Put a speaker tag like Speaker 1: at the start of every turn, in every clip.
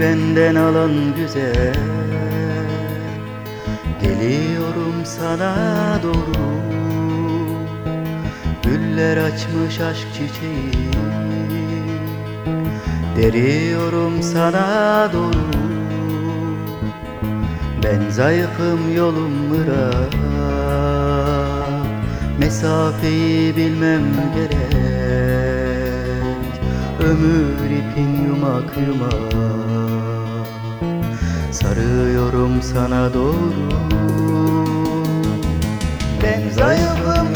Speaker 1: benden alan güzel. Geliyorum sana doğru. Güller açmış aşk çiçeği. Deriyorum sana doğru. Ben zayıfım yolum mırak Mesafeyi bilmem gerek. Ömür ipin yumak yumak Sarıyorum sana doğru. Ben zayıfım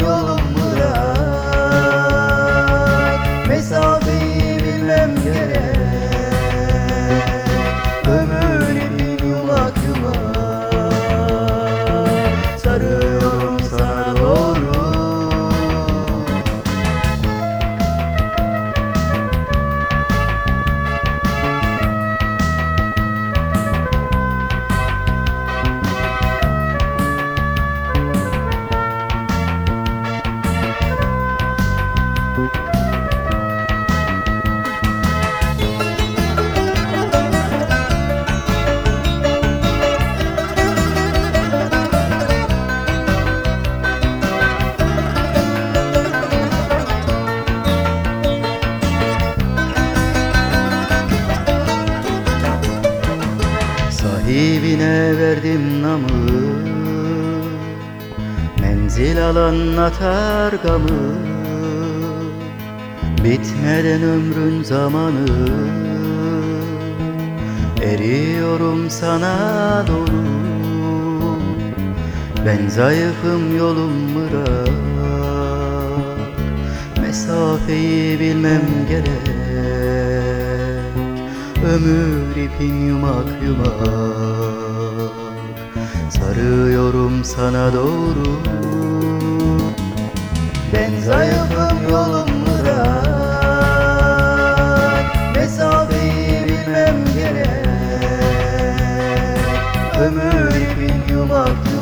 Speaker 1: Sahibine verdim namı. Menzil alan atar gamı. Bitmeden ömrün zamanı. Eriyorum sana doğru. Ben zayıfım yolum bırak. Mesafeyi bilmem gerek ömür ipin yumak yumak. Sarıyorum sana doğru. Ben zayıfım yolum bırak. Mesafeyi bilmem gerek Ömür ipin yumak yumak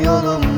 Speaker 1: Yanıyorum.